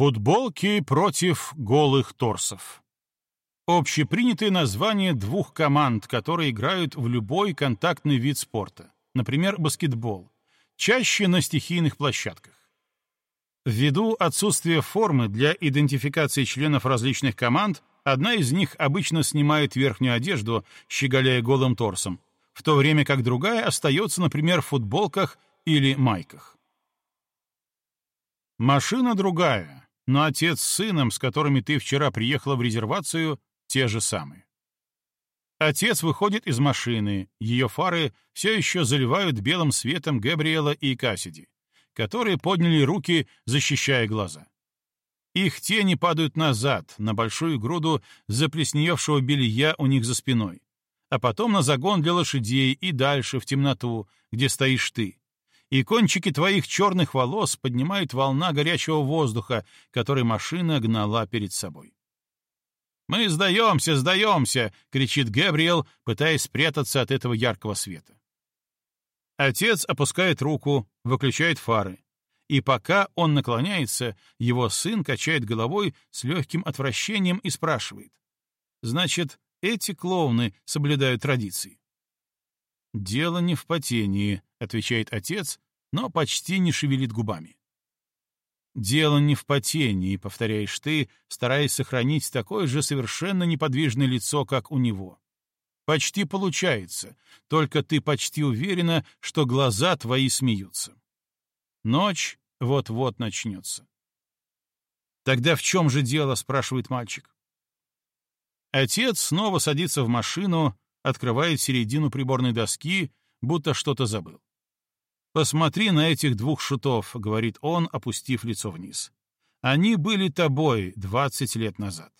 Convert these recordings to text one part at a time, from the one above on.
Футболки против голых торсов. Общепринятое название двух команд, которые играют в любой контактный вид спорта, например, баскетбол, чаще на стихийных площадках. Ввиду отсутствия формы для идентификации членов различных команд, одна из них обычно снимает верхнюю одежду, щеголяя голым торсом, в то время как другая остается, например, в футболках или майках. Машина другая, но отец с сыном, с которыми ты вчера приехала в резервацию, те же самые. Отец выходит из машины, ее фары все еще заливают белым светом Габриэла и Кассиди, которые подняли руки, защищая глаза. Их тени падают назад, на большую груду заплесневевшего белья у них за спиной, а потом на загон для лошадей и дальше в темноту, где стоишь ты, и кончики твоих черных волос поднимает волна горячего воздуха, который машина гнала перед собой. «Мы сдаемся, сдаемся!» — кричит Габриэл, пытаясь спрятаться от этого яркого света. Отец опускает руку, выключает фары. И пока он наклоняется, его сын качает головой с легким отвращением и спрашивает. «Значит, эти клоуны соблюдают традиции?» «Дело не в потении», — отвечает отец, но почти не шевелит губами. «Дело не в потении», — повторяешь ты, стараясь сохранить такое же совершенно неподвижное лицо, как у него. Почти получается, только ты почти уверена, что глаза твои смеются. Ночь вот-вот начнется. «Тогда в чем же дело?» — спрашивает мальчик. Отец снова садится в машину, открывает середину приборной доски, будто что-то забыл. «Посмотри на этих двух шутов», — говорит он, опустив лицо вниз. «Они были тобой двадцать лет назад».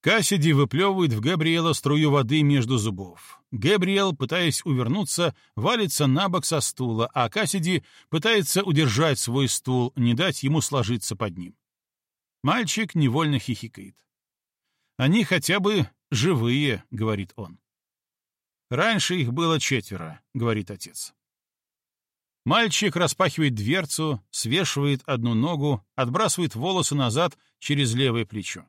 Кассиди выплевывает в Габриэла струю воды между зубов. Габриэл, пытаясь увернуться, валится на бок со стула, а Кассиди пытается удержать свой стул, не дать ему сложиться под ним. Мальчик невольно хихикает. «Они хотя бы живые», — говорит он. «Раньше их было четверо», — говорит отец. Мальчик распахивает дверцу, свешивает одну ногу, отбрасывает волосы назад через левое плечо.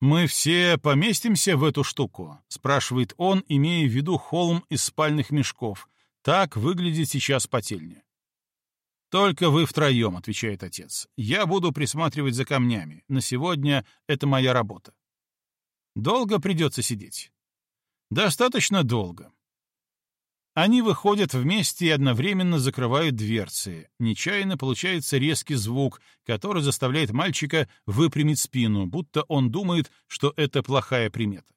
«Мы все поместимся в эту штуку?» — спрашивает он, имея в виду холм из спальных мешков. Так выглядит сейчас потельня. «Только вы втроем», — отвечает отец. «Я буду присматривать за камнями. На сегодня это моя работа». «Долго придется сидеть?» «Достаточно долго. Они выходят вместе и одновременно закрывают дверцы. Нечаянно получается резкий звук, который заставляет мальчика выпрямить спину, будто он думает, что это плохая примета.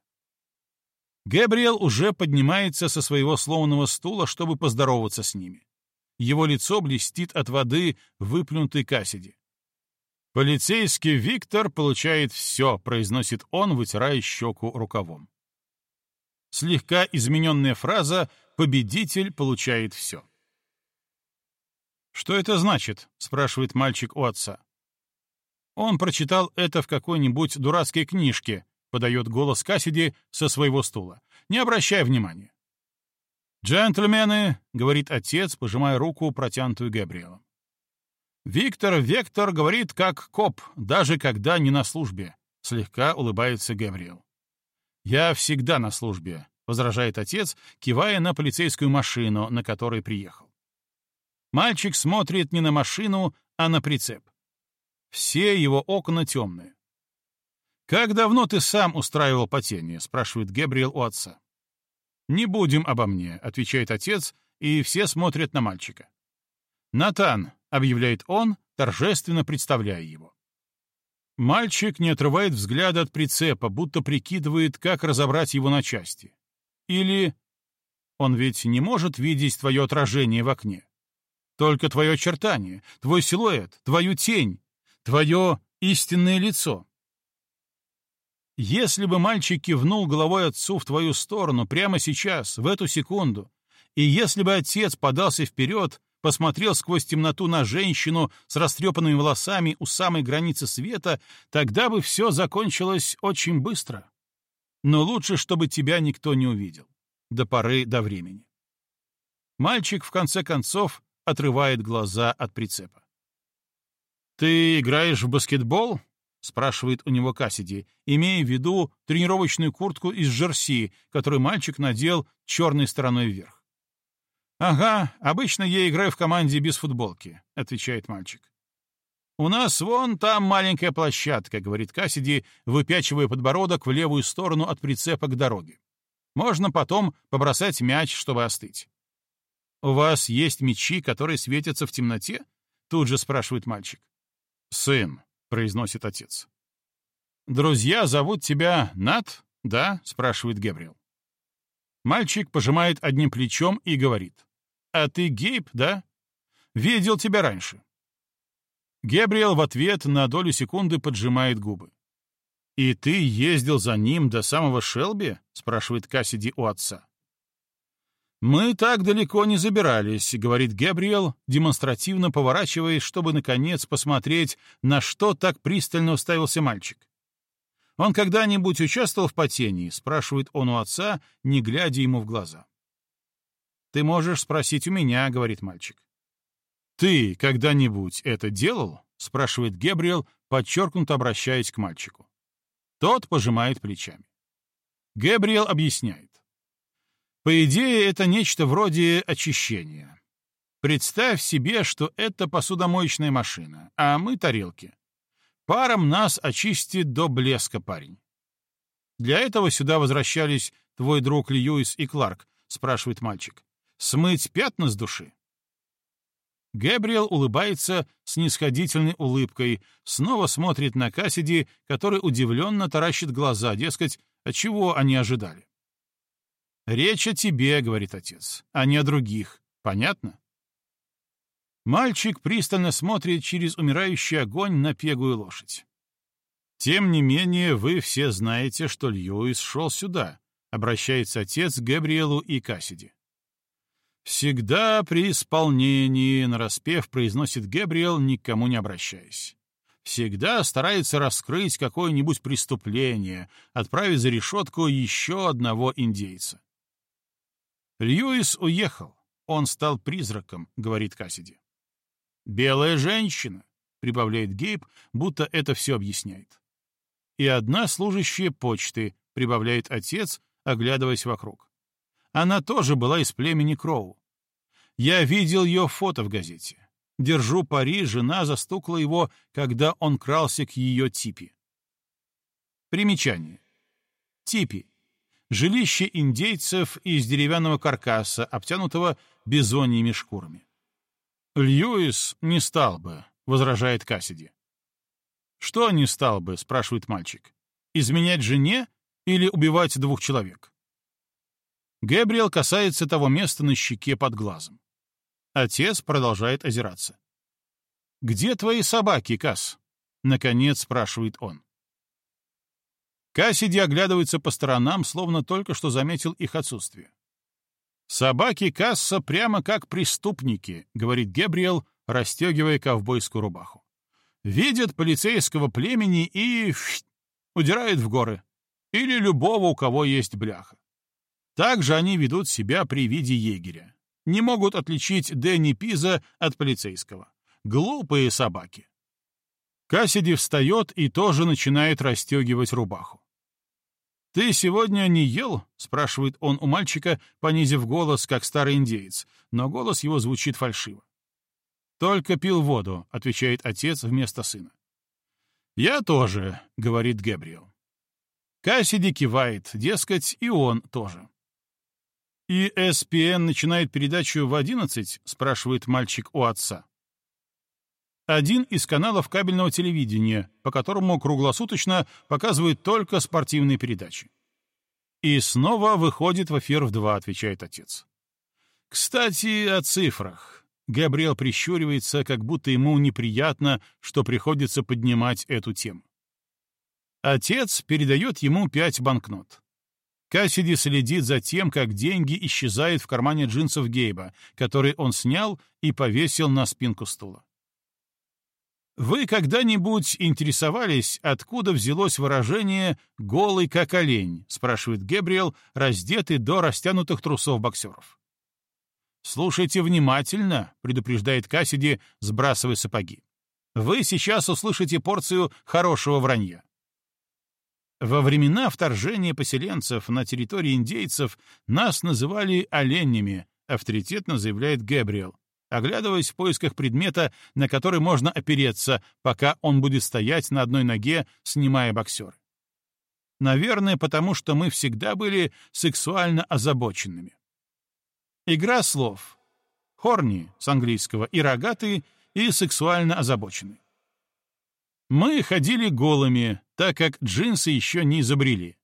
Габриэл уже поднимается со своего сломанного стула, чтобы поздороваться с ними. Его лицо блестит от воды, выплюнутой Кассиди. «Полицейский Виктор получает все», — произносит он, вытирая щеку рукавом. Слегка измененная фраза Победитель получает все. «Что это значит?» — спрашивает мальчик у отца. Он прочитал это в какой-нибудь дурацкой книжке, подает голос Кассиди со своего стула. Не обращай внимания. «Джентльмены», — говорит отец, пожимая руку, протянутую Габриэлом. «Виктор Вектор говорит, как коп, даже когда не на службе», — слегка улыбается Габриэл. «Я всегда на службе», возражает отец, кивая на полицейскую машину, на которой приехал. Мальчик смотрит не на машину, а на прицеп. Все его окна темные. «Как давно ты сам устраивал потение?» — спрашивает Габриэл у отца. «Не будем обо мне», — отвечает отец, и все смотрят на мальчика. «Натан», — объявляет он, торжественно представляя его. Мальчик не отрывает взгляда от прицепа, будто прикидывает, как разобрать его на части. Или он ведь не может видеть твое отражение в окне. Только твое очертание, твой силуэт, твою тень, твое истинное лицо. Если бы мальчик кивнул головой отцу в твою сторону прямо сейчас, в эту секунду, и если бы отец подался вперед, посмотрел сквозь темноту на женщину с растрепанными волосами у самой границы света, тогда бы все закончилось очень быстро но лучше, чтобы тебя никто не увидел. До поры до времени. Мальчик, в конце концов, отрывает глаза от прицепа. «Ты играешь в баскетбол?» — спрашивает у него Кассиди, имея в виду тренировочную куртку из жерси, которую мальчик надел черной стороной вверх. «Ага, обычно я играю в команде без футболки», — отвечает мальчик. «У нас вон там маленькая площадка», — говорит Кассиди, выпячивая подбородок в левую сторону от прицепа к дороге. «Можно потом побросать мяч, чтобы остыть». «У вас есть мячи, которые светятся в темноте?» — тут же спрашивает мальчик. «Сын», — произносит отец. «Друзья зовут тебя Нат, да?» — спрашивает Гебриэл. Мальчик пожимает одним плечом и говорит. «А ты Гейб, да? Видел тебя раньше». Гебриэл в ответ на долю секунды поджимает губы. «И ты ездил за ним до самого Шелби?» — спрашивает Кассиди у отца. «Мы так далеко не забирались», — говорит Габриэл, демонстративно поворачиваясь, чтобы, наконец, посмотреть, на что так пристально уставился мальчик. «Он когда-нибудь участвовал в потении?» — спрашивает он у отца, не глядя ему в глаза. «Ты можешь спросить у меня», — говорит мальчик. «Ты когда-нибудь это делал?» — спрашивает Габриэл, подчеркнуто обращаясь к мальчику. Тот пожимает плечами. Габриэл объясняет. По идее, это нечто вроде очищения. Представь себе, что это посудомоечная машина, а мы — тарелки. Паром нас очистит до блеска, парень. Для этого сюда возвращались твой друг Льюис и Кларк, спрашивает мальчик. Смыть пятна с души? Гэбриэл улыбается с нисходительной улыбкой, снова смотрит на Кассиди, который удивленно таращит глаза, дескать, от чего они ожидали. «Речь о тебе», — говорит отец, — «а не о других. Понятно?» Мальчик пристально смотрит через умирающий огонь на пегую лошадь. «Тем не менее, вы все знаете, что Льюис шел сюда», — обращается отец к Габриэлу и Кассиди. «Всегда при исполнении», — нараспев произносит Габриэл, никому не обращаясь. «Всегда старается раскрыть какое-нибудь преступление, отправить за решетку еще одного индейца. Льюис уехал. Он стал призраком, говорит Кассиди. Белая женщина, прибавляет Гейб, будто это все объясняет. И одна служащая почты, прибавляет отец, оглядываясь вокруг. Она тоже была из племени Кроу. Я видел ее фото в газете. Держу пари, жена застукала его, когда он крался к ее типе. Примечание. Типи жилище индейцев из деревянного каркаса, обтянутого бизоньими шкурами. «Льюис не стал бы», — возражает Кассиди. «Что не стал бы?» — спрашивает мальчик. «Изменять жене или убивать двух человек?» Гэбриэл касается того места на щеке под глазом. Отец продолжает озираться. «Где твои собаки, Касс?» — наконец спрашивает он. Кассиди оглядывается по сторонам, словно только что заметил их отсутствие. «Собаки Касса прямо как преступники», — говорит Гебриэл, расстегивая ковбойскую рубаху. «Видят полицейского племени и... удирают в горы. Или любого, у кого есть бляха. Так же они ведут себя при виде егеря. Не могут отличить Дэнни Пиза от полицейского. Глупые собаки. Кассиди встает и тоже начинает расстегивать рубаху. «Ты сегодня не ел?» — спрашивает он у мальчика, понизив голос, как старый индеец, но голос его звучит фальшиво. «Только пил воду», — отвечает отец вместо сына. «Я тоже», — говорит Гэбриэл. Кассиди кивает, дескать, и он тоже. «И СПН начинает передачу в одиннадцать?» — спрашивает мальчик у отца один из каналов кабельного телевидения, по которому круглосуточно показывают только спортивные передачи. «И снова выходит в эфир в два», — отвечает отец. «Кстати, о цифрах». Габриэл прищуривается, как будто ему неприятно, что приходится поднимать эту тему. Отец передает ему пять банкнот. Кассиди следит за тем, как деньги исчезают в кармане джинсов Гейба, который он снял и повесил на спинку стула. Вы когда-нибудь интересовались, откуда взялось выражение «голый как олень», спрашивает Гебриэл, раздетый до растянутых трусов боксеров. «Слушайте внимательно», — предупреждает Кассиди, сбрасывая сапоги. Вы сейчас услышите порцию хорошего вранья. Во времена вторжения поселенцев на территории индейцев нас называли оленями, авторитетно заявляет Гэбриэл, оглядываясь в поисках предмета, на который можно опереться, пока он будет стоять на одной ноге, снимая боксеры. Наверное, потому что мы всегда были сексуально озабоченными. Игра слов. Хорни с английского и рогатые, и сексуально озабоченные. Мы ходили голыми, так как джинсы еще не изобрели.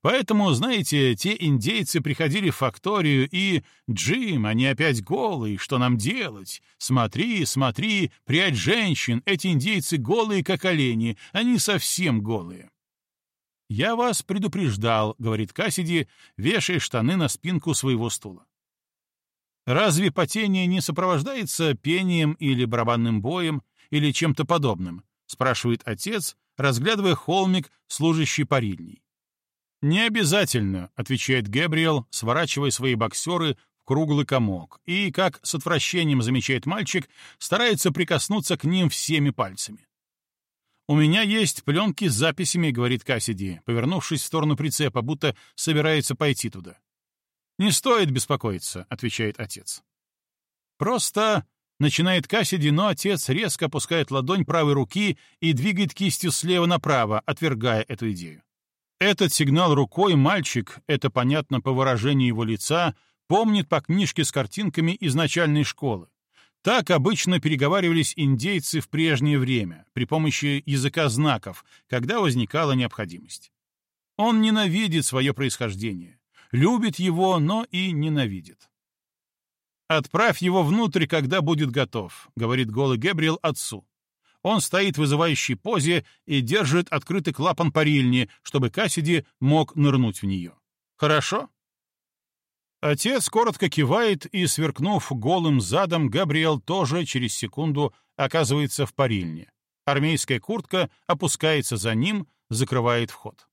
Поэтому, знаете, те индейцы приходили в факторию и «Джим, они опять голые, что нам делать? Смотри, смотри, прядь женщин, эти индейцы голые, как олени, они совсем голые». «Я вас предупреждал», — говорит Кассиди, вешая штаны на спинку своего стула. Разве потение не сопровождается пением или барабанным боем или чем-то подобным? — спрашивает отец, разглядывая холмик, служащий парильней. «Не обязательно», — отвечает Гэбриэл, сворачивая свои боксеры в круглый комок, и, как с отвращением замечает мальчик, старается прикоснуться к ним всеми пальцами. «У меня есть пленки с записями», — говорит Кассиди, повернувшись в сторону прицепа, будто собирается пойти туда. «Не стоит беспокоиться», — отвечает отец. «Просто Начинает Кассиди, но отец резко опускает ладонь правой руки и двигает кистью слева направо, отвергая эту идею. Этот сигнал рукой мальчик, это понятно по выражению его лица, помнит по книжке с картинками из начальной школы. Так обычно переговаривались индейцы в прежнее время, при помощи языка знаков, когда возникала необходимость. Он ненавидит свое происхождение, любит его, но и ненавидит. «Отправь его внутрь, когда будет готов», — говорит голый Гэбриэл отцу. Он стоит в вызывающей позе и держит открытый клапан парильни, чтобы Кассиди мог нырнуть в нее. «Хорошо?» Отец коротко кивает, и, сверкнув голым задом, Габриэл тоже через секунду оказывается в парильне. Армейская куртка опускается за ним, закрывает вход.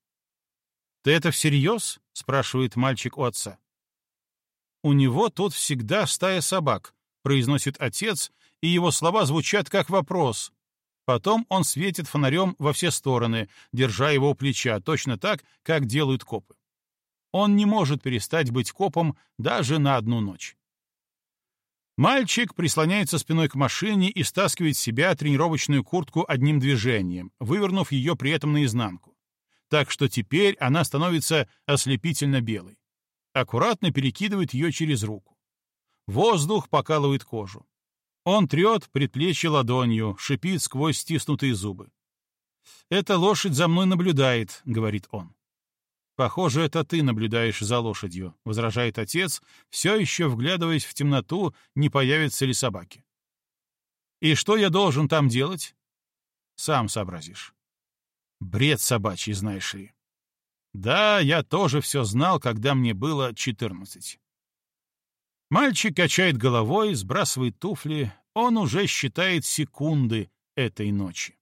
«Ты это всерьез?» — спрашивает мальчик у отца. «У него тут всегда стая собак», — произносит отец, и его слова звучат как вопрос. Потом он светит фонарем во все стороны, держа его у плеча, точно так, как делают копы. Он не может перестать быть копом даже на одну ночь. Мальчик прислоняется спиной к машине и стаскивает себя тренировочную куртку одним движением, вывернув ее при этом наизнанку. Так что теперь она становится ослепительно белой аккуратно перекидывает ее через руку. Воздух покалывает кожу. Он трет предплечье ладонью, шипит сквозь стиснутые зубы. «Эта лошадь за мной наблюдает», — говорит он. «Похоже, это ты наблюдаешь за лошадью», — возражает отец, все еще вглядываясь в темноту, не появятся ли собаки. «И что я должен там делать?» «Сам сообразишь». «Бред собачий, знаешь ли». Да, я тоже все знал, когда мне было четырнадцать. Мальчик качает головой, сбрасывает туфли. Он уже считает секунды этой ночи.